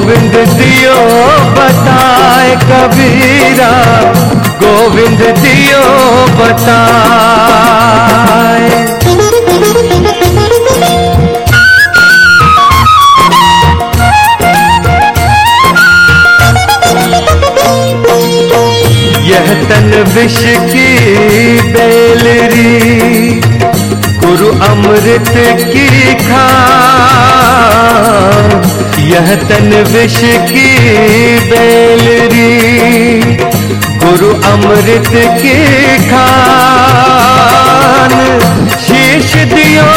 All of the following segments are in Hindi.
गोविंद दियो, बताए कबीरा। गोविंद दियो, बताए। यह तन विष की बेलरी गुरु अमृत की खान। यह तन विष की बेलरी, गुरु अमृत की खान। शीश दियो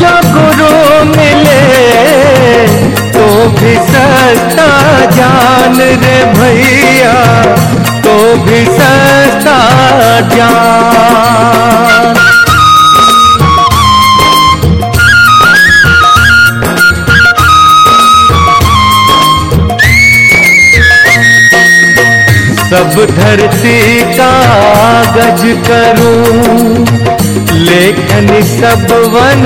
जो गुरु मिले तो भी सस्ता जान रे भैया तो भी सस्ता जान धरती कागज़ करूँ। लेखन सब वन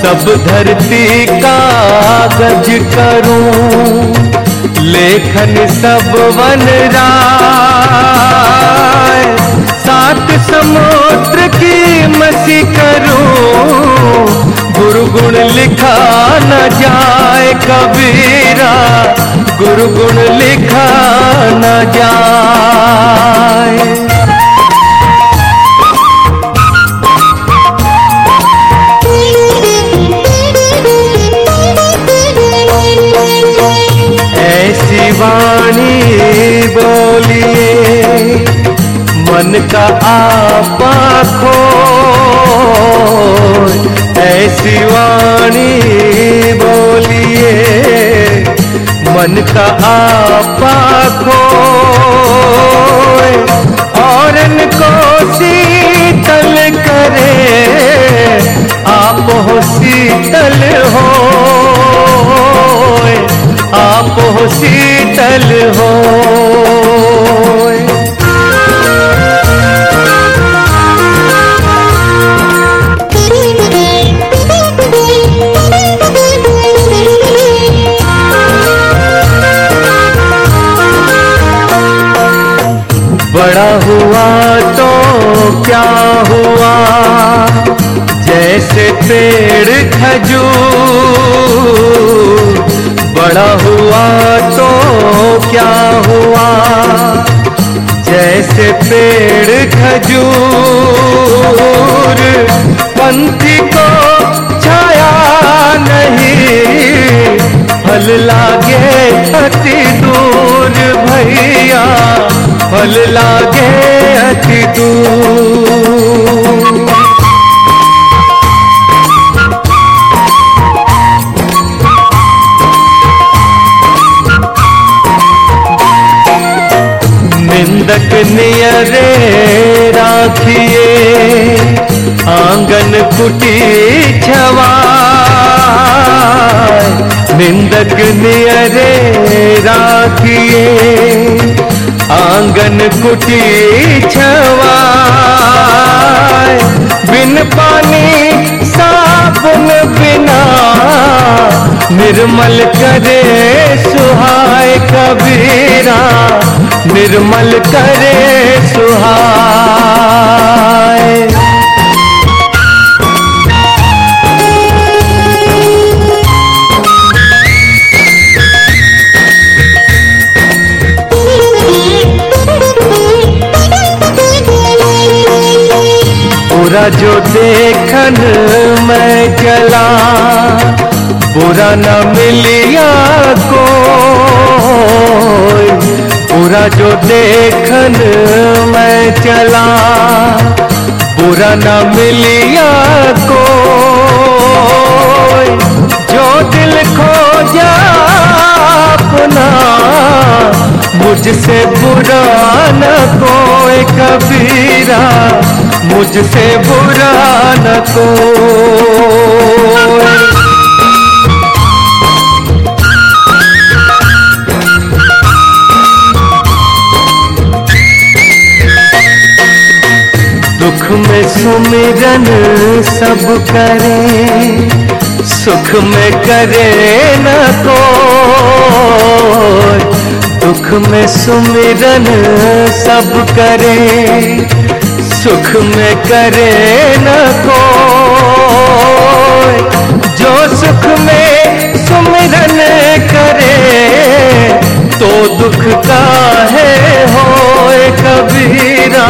सब धरती कागज़ करूँ। लेखन सब वन सात समुद्र की मसी करूँ। गुरु गुण लिखा न जाए कबीरा गुरु गुण लिखा न जाए। ऐसी वाणी बोलिए मन का आपा मन बड़ा हुआ तो क्या हुआ? जैसे पेड़ खजूर। बड़ा हुआ तो क्या हुआ? जैसे पेड़ खजूर। पंथी को छाया नहीं। फल लागे अति दूर भैया। फल लागे अति दूर। निंदक नियरे राखिए आँगन कुटी छवा निंदक नियरे राखिए आँगन कुटी छवा बिन पानी साबुन बिना निर्मल करे सुहाय कबीरा। निर्मल करे सुहाय बुरा जो देखन मैं चला बुरा न मिलिया को बुरा जो देखन मैं चला, बुरा न मिलिया को जो दिल खो जा अपना, मुझसे बुरा न कोई कबीरा। मुझसे बुरा न कोई दुख में सुमिरन सब करें, सुख में करे न को दुख में सुमिरन सब करे। सुख में करे न को जो सुख में सुमिरन करे तो दुख का है हो कबीरा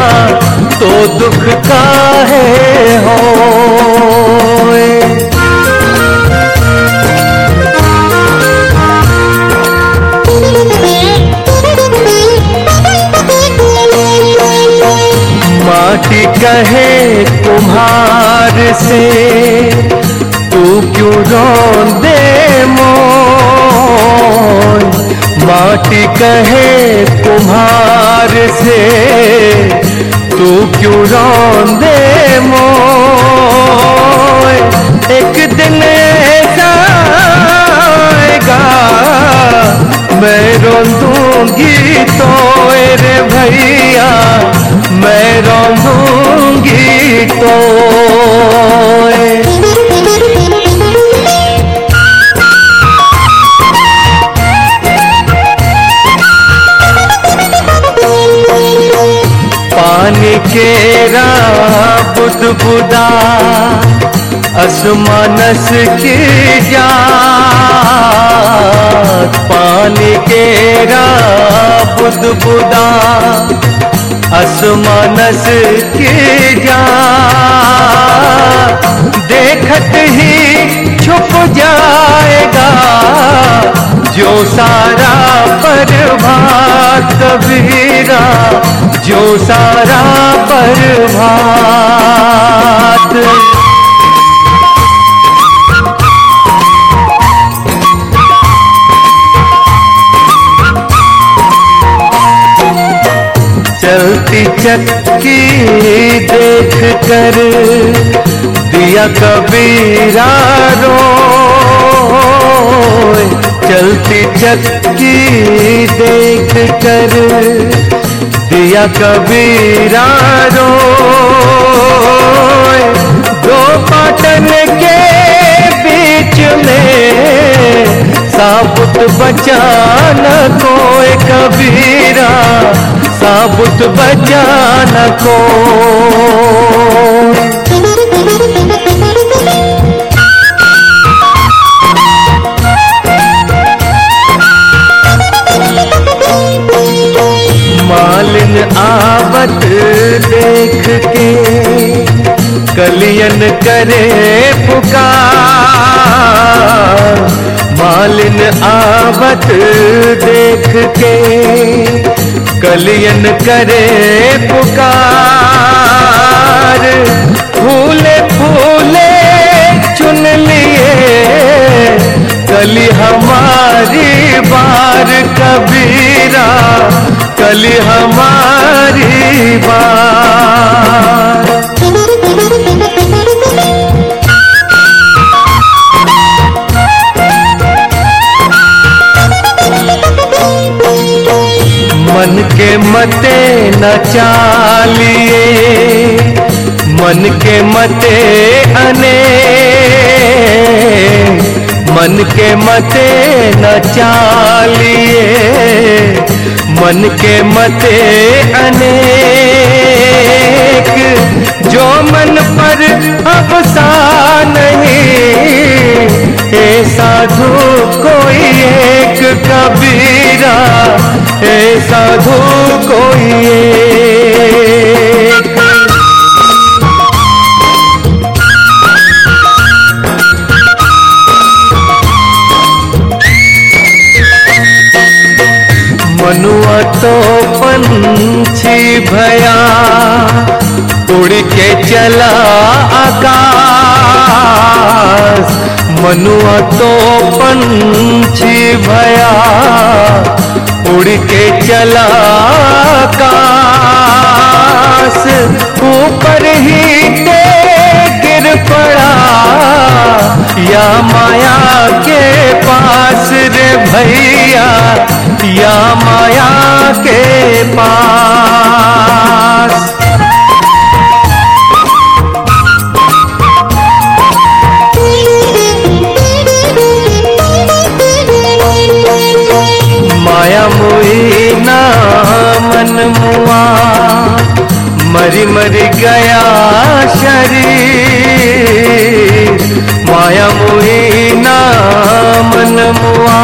तो दुख का है होए। कहे कुम्हार से। तू क्यों रोंदे मोन? माटी कहे कुम्हार से। तू क्यों रोंदे मोन? एक दिन ऐसा आएगा, मैं रोंदूँगी तो रे भैया, मैं तो पानी केरा बुद बुदा असमानस की जा पानी केरा बुद बुदा असमानस के जा देखत ही छुप जाएगा जो सारा प्रभात कबीरा जो सारा प्रभात। चक्की देख कर दिया कबीरा रो चलती चक्की देख कर दिया कबीरा रो दो पाटन के बीच में साबुत बचाना कोई कबीरा साबुत बचाना को मालिन आवत देख के कलियन करे पुकार। मालिन आवत देख के कलियन करे पुकार। फूले फूले चुन लिए। कली हमारी बार कबीरा। कली हमारी बार। के मते न चालिए, मन के मते अने, मन के मते न चालिए, मन के मते अनेक। जो मन पर अब सा नहीं हे साधु कोई एक कबीरा हे साधु कोई मनुआ तो पंछी भया उड़ के चला आकाश। मनुआ तो पंछी भया उड़ के चला काश ऊपर ही ते गिर पड़ा। या माया के पास रे भैया, या माया के पास। मरी गया शरीर। माया मोही ना मन मुआ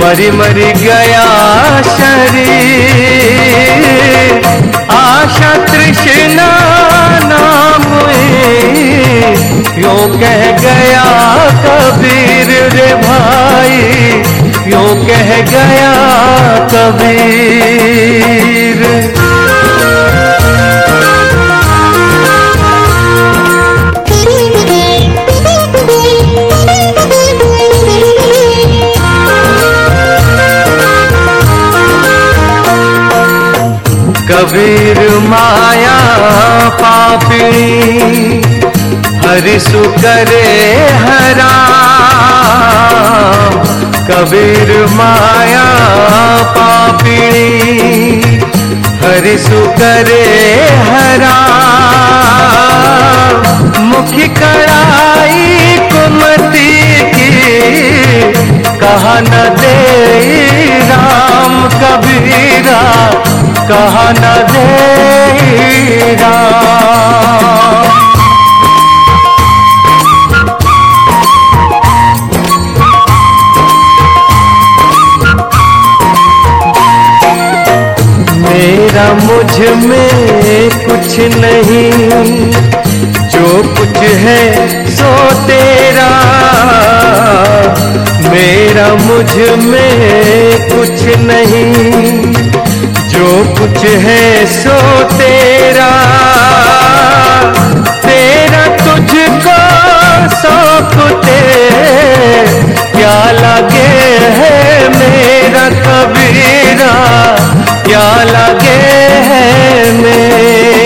मरी मरी गया शरीर। आशा तृष्णा नाम यो कह गया कबीर रे भाई। यो कह गया कबीर। कबीर माया पापी हरिसु करे हरा। कबीर माया पापी हरिसु करे हरा। मुखी कड़ाई कुमति की, कहा न दे राम कबीरा। कहा दे मेरा मुझमें कुछ नहीं, जो कुछ है सो तेरा। मेरा मुझमें कुछ नहीं। कुछ है सो तेरा तेरा तुझको सौंपते क्या लगे है मेरा कबीरा, क्या लगे है मेरा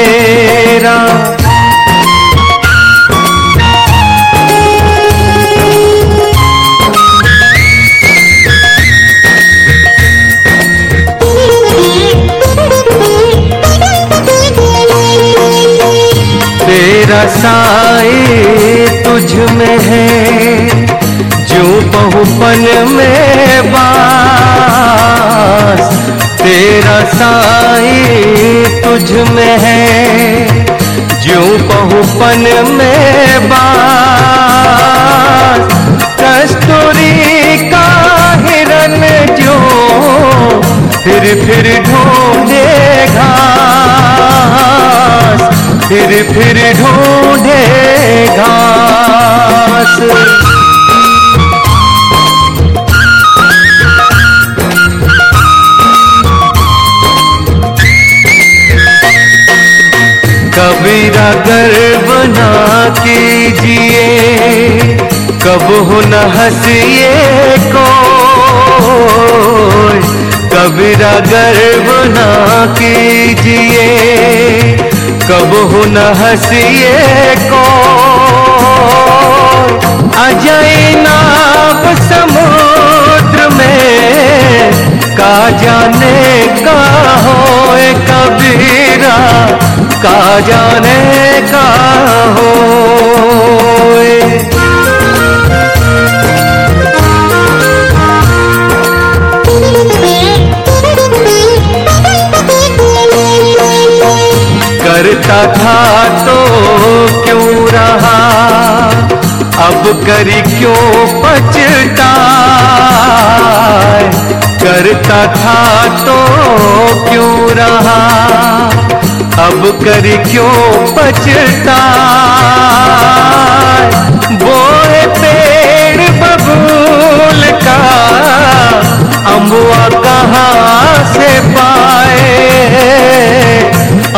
तेरा साई तुझ में है, जो बहुपन में बास। तेरा साई तुझ में है, जो बहुपन में बास। कस्तूरी का हिरन जो फिर फिर ढूंढे घास फिर फिर ढूंढे घास। कबीरा गर्व ना कीजिए, कब हो न हंसिए को कबीरा गर्व ना कीजिए कब हो न हसीिए को अजय नाप समुद्र में, का जाने का हो कबीरा, का जाने का होए? करता था तो क्यों रहा? अब कर क्यों पछता करता था तो क्यों रहा? अब कर क्यों पछता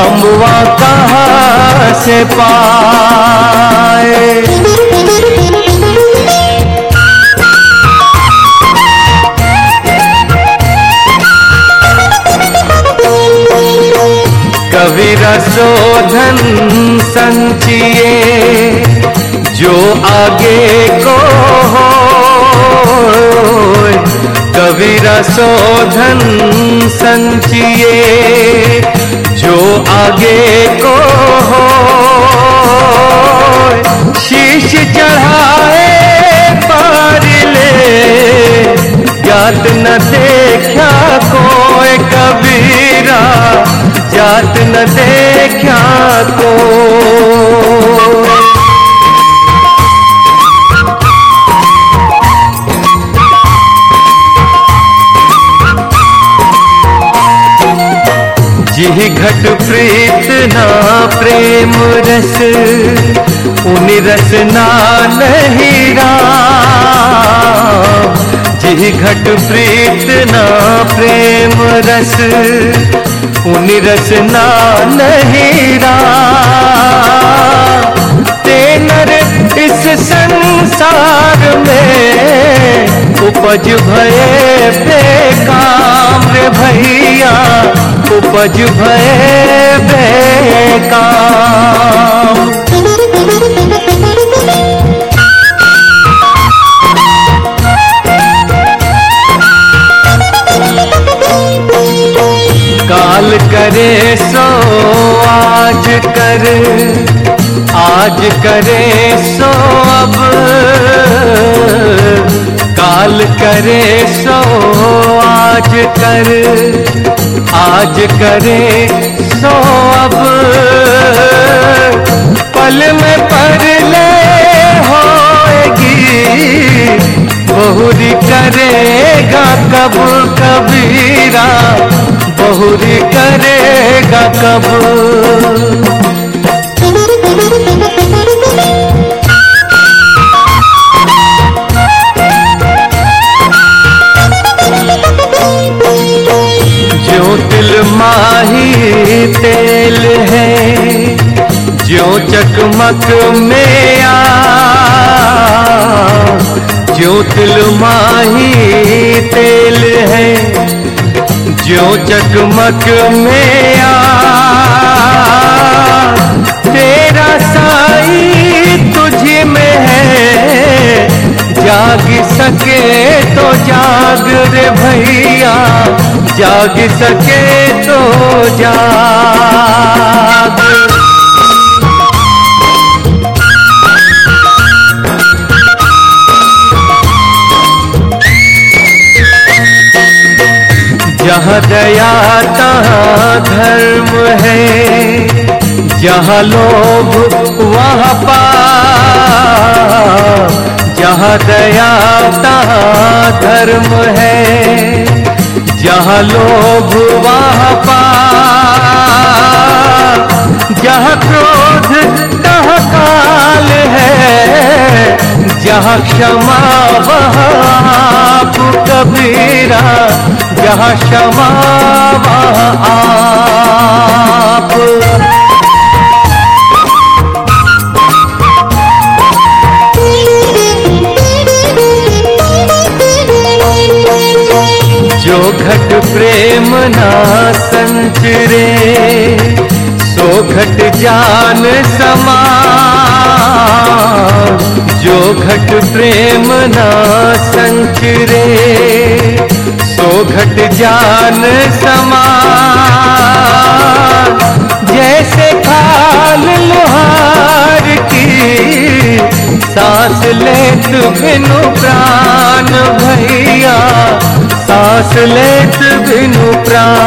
अम्बुआ कहाँ से पाए? कवि रसोधन संचिए जो आगे को हो कबीरा शोधन संचिए, जो आगे को हो। शीश चढ़ाए, पार ले। जात न देखा कोई कबीरा जात न देखा को जिह घट प्रीत ना प्रेम रस, उन रस ना नहीं राम। यह घट प्रीत ना प्रेम रस, उन रस ना नहीं राम। इस संसार में उपज भये बेकाम भैया, उपज भये बेकाम। काल करे सो, आज कर आज करे सो अब, काल करे सो आज कर, आज करे सो अब। पल में पर ले होएगी, बहुरी करेगा कब कबीरा, बहुरी करेगा कब। जो माही तेल है, जो चकमक में आ, जो तिल माही तेल है, जो चकमक में आ तेरा साई तुझ में है। जाग सके तो जाग रे भैया, जाग सके तो जाग। जहाँ दया, तहाँ धर्म है। जहाँ लोग वहाँ पाप, जहाँ दया तहाँ धर्म है, जहाँ लोभ वहाँ पाप, जहाँ क्रोध तहाँ काल है, जहाँ क्षमा वहाँ कबीरा, जहाँ क्षमा वहाँ आप। जो घट प्रेम ना संचरे, सो घट जान समा। जो घट प्रेम ना संचरे, सो घट जान समा। जैसे खाल लोहार की सांस ले बिनु प्राण भैया सांस लेत बिनु प्राण।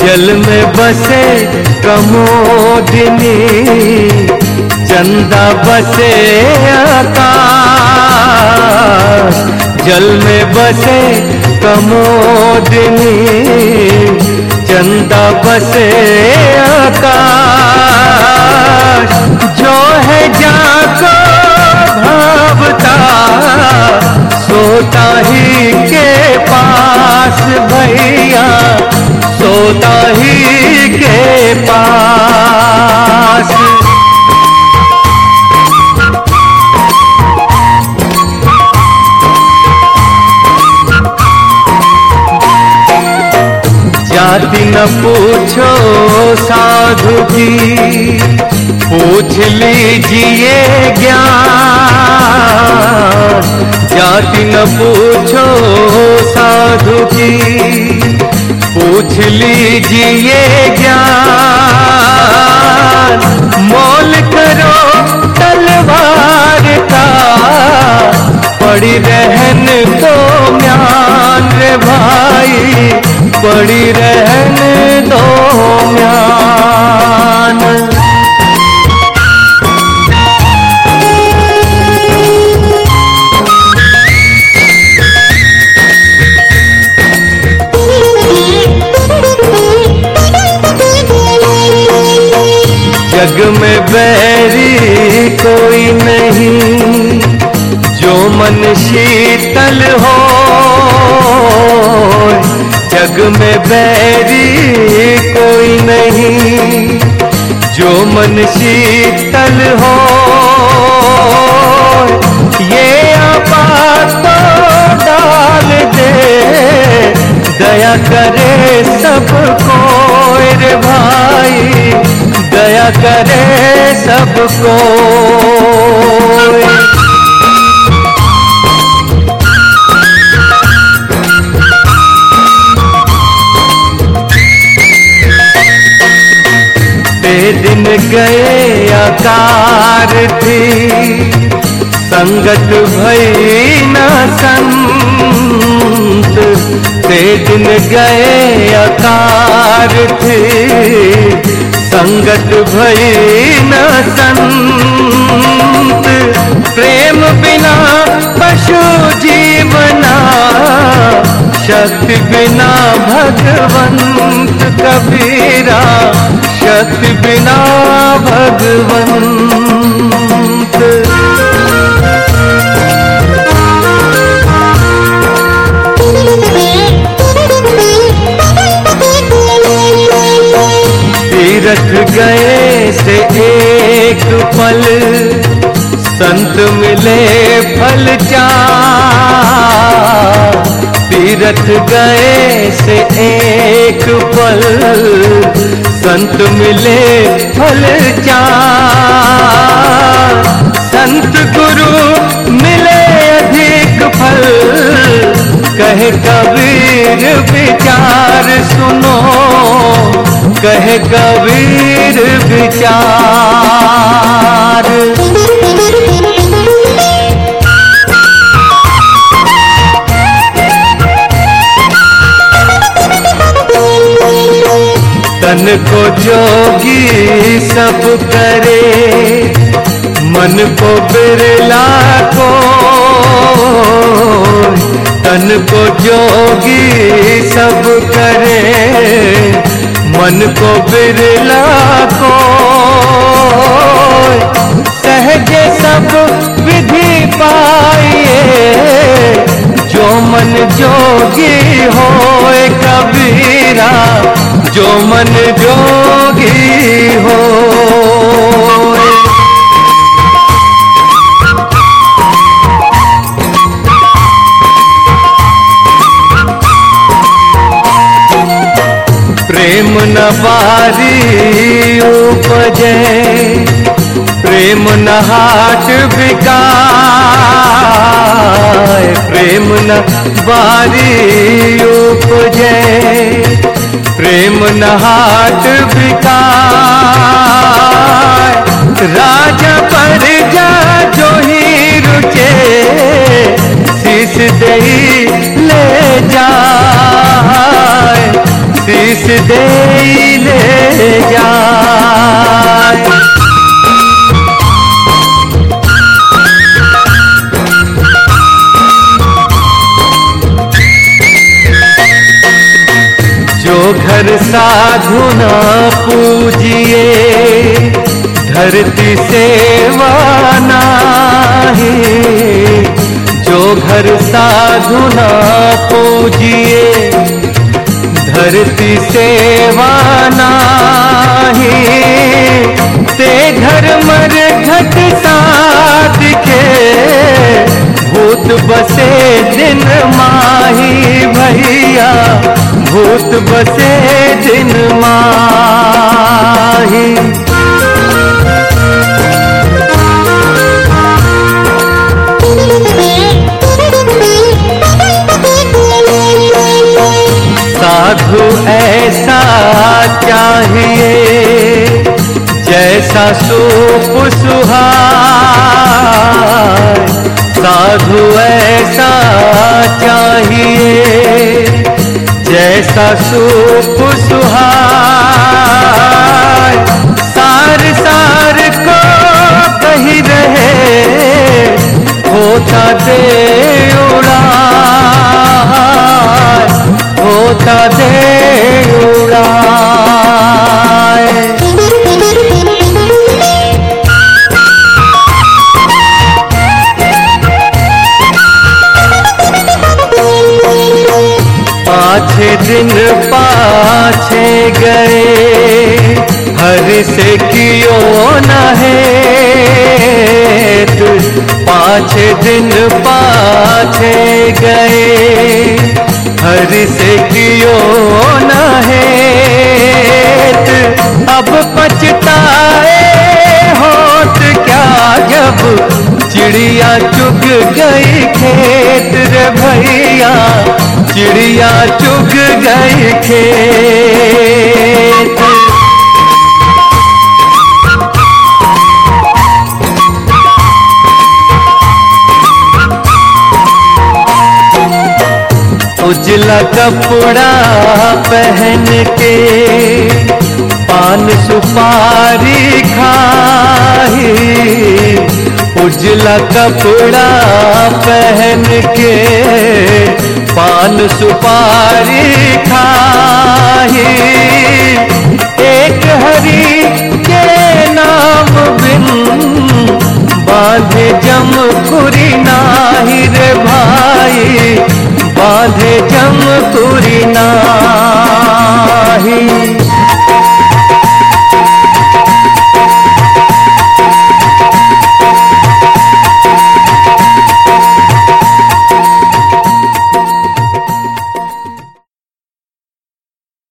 जल में बसे कमोदिनी चंदा बसे आकाश। जल में बसे कमोदिनी चंदा बसे आकाश जाति न पूछो साधु की। पूछ लीजिए ज्ञान। मोल करो तलवार का। पड़ी रहन तो म्यान रे भाई। पड़ी रहन दो म्यान में बैरी कोई नहीं, जो मन शीतल हो। जग में बैरी कोई नहीं, जो मन शीतल हो। ये तो डाल दे, दया करे सबको। रे भाई दया करे सबको। दिन गए आकार थी, संगत भई न संत। ते दिन गए आकार थे संगत भई न संत। प्रेम बिना पशु जीवना, शक्ति बिना भगवंत कबीरा, शक्ति बिना भगवंत। संत मिले फल तीरथ गए से एक पल, संत मिले फल संत गुरु मिले अधिक फल, कहे कबीर विचार सुनो, कहे कबीर विचार। तन को जोगी सब करे, मन को बिरला को तन को जोगी सब करे, मन को बिरला को सहजे सब विधि पाइए, जो मन जोगी होए कबीरा जो मन जोगी हो। प्रेम न बारी उपजे, प्रेम न हाट बिकाय प्रेम न बारी हाट बिकाय राजा पर जा जो ही रुचे शीश दे ले जाए। शीश दे ले जाए। घर साधु न पूजिए, धरती सेवा नाही। जो घर साधु न पूजिए, धरती सेवा नाही। ते घर मर घट साध के भूत बसे दिन पूत बसे दिन माही। साधु ऐसा चाहिए जैसा सूप सुहाय। साधु ऐसा चाहिए जैसा सूप सुहाय। सार सार को कही रहे होता दे उड़ा होता दे उड़ाए। दिन पाछे गए, हर से कियो न है। पाछे दिन पाछे गए, हर से कियो न है। अब पछताए होत क्या जब चिड़िया चुग गई खेत रे भैया चिड़िया चुग गई खेत। उजला कपड़ा पहन के पान सुपारी खाई उजला कपड़ा पहन के पान सुपारी खाए एक हरी के नाम बिन बांधे जमपुरी नाही रे भाई। बांधे जमपुरी नाही।